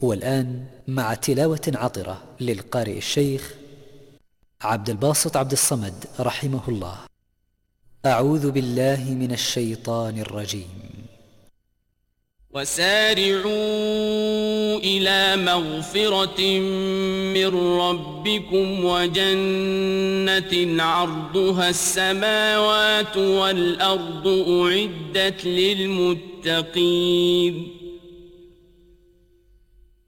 والآن مع تلاوة عطرة للقارئ الشيخ عبد الباسط عبد الصمد رحمه الله. أعوذ بالله من الشيطان الرجيم. وسارعوا إلى مغفرة من ربكم وجنة عرضها السماوات والأرض أعدت للمتقين.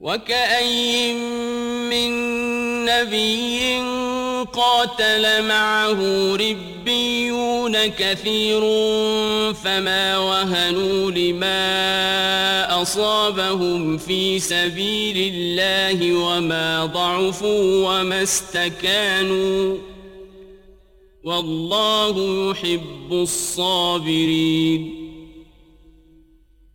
وَكَأَيِّن من نبي قاتل معه ربيون كثير فما وهنوا لما أصابهم في سبيل الله وما ضعفوا وما استكانوا والله يحب الصابرين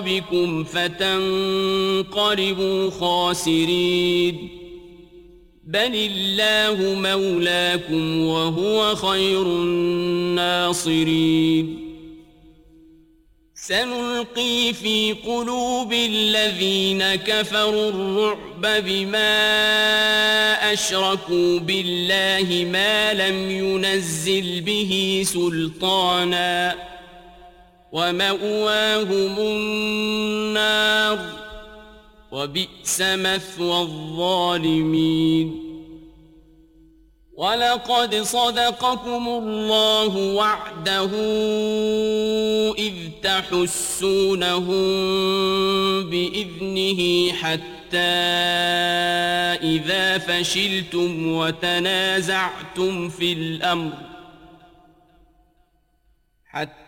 بكم فتنقلبوا خاسرين بل الله مولاكم وهو خير الناصرين سنلقي في قلوب الذين كفروا الرعب بما أشركوا بالله ما لم ينزل به سلطاناً ومأواهم النار وبئس مثوى الظالمين. وَلَقَدْ صَدَقَكُمُ اللَّهُ وَعْدَهُ إِذْ تَحُسُّونَهُم بِإِذْنِهِ حَتَّى إِذَا فَشِلْتُمْ وَتَنَازَعْتُمْ فِي الْأَمْرِ حَتَّى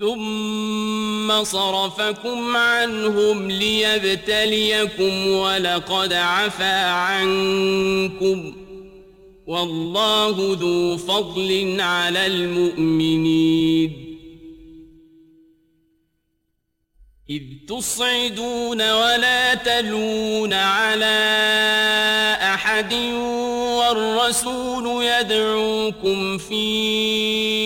ثم صرفكم عنهم ليبتليكم ولقد عفا عنكم والله ذو فضل على المؤمنين. إذ تصعدون ولا تلون على أحد والرسول يدعوكم فيه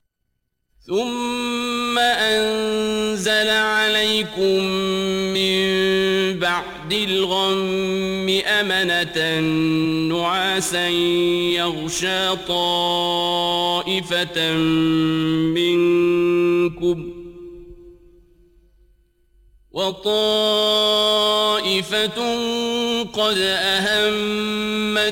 ثم انزل عليكم من بعد الغم امنه نعاسا يغشى طائفه منكم وطائفة قد أهمتهم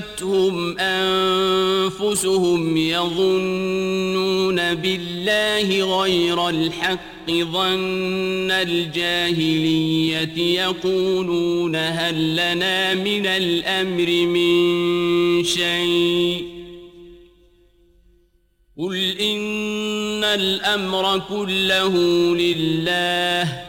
أنفسهم يظنون بالله الله غير الحق ظن الجاهلية يقولون هل لنا من الأمر من شيء قل إن الأمر كله لله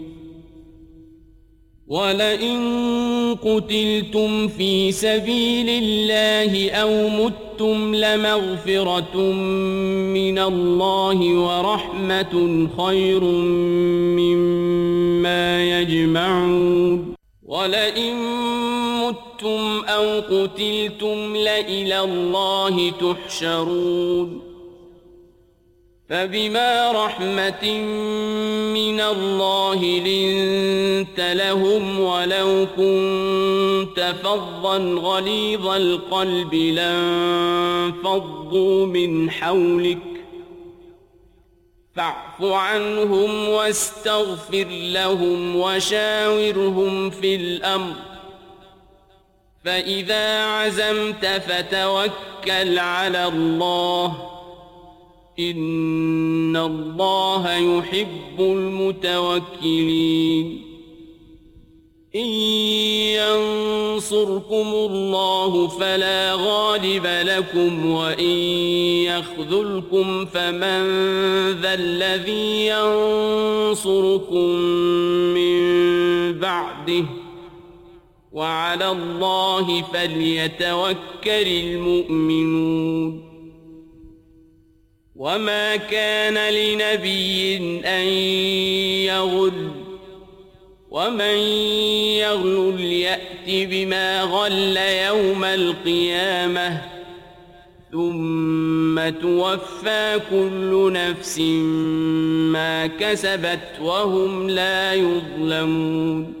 وَلَئِن قُتِلْتُمْ فِي سَبِيلِ اللَّهِ أَوْ مُتُّمْ لَمَغْفِرَةٌ مِّنَ اللَّهِ وَرَحْمَةٌ خَيْرٌ مِّمَّا يَجْمَعُونَ. وَلَئِن مُتُّمْ أَوْ قُتِلْتُمْ لَإِلَى اللَّهِ تُحْشَرُونَ. فَبِمَا رَحْمَةٍ مِّنَ اللَّهِ لِنْ لنت لهم ولو كنت فظا غليظ القلب لانفضوا من حولك فاعف عنهم واستغفر لهم وشاورهم في الأمر فإذا عزمت فتوكل على الله ان اللہ يحب المتوکلین ان ينصركم الله فلا غالب لكم وان يخذلكم فمن ذا الذي ينصركم من بعده وعلى الله فليتوكل المؤمنون وما كان لنبي ان يغل ومن يغل ليأت بما غل يوم القيامة ثم توفى كل نفس ما كسبت وهم لا يظلمون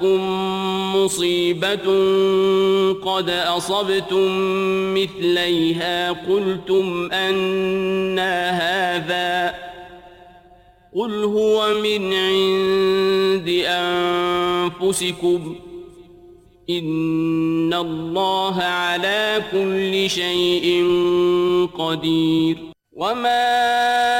تصبكم مصيبة قد أصبتم مثليها قلتم أنا هذا قل هو من عند أنفسكم ان الله على كل شيء قدير وما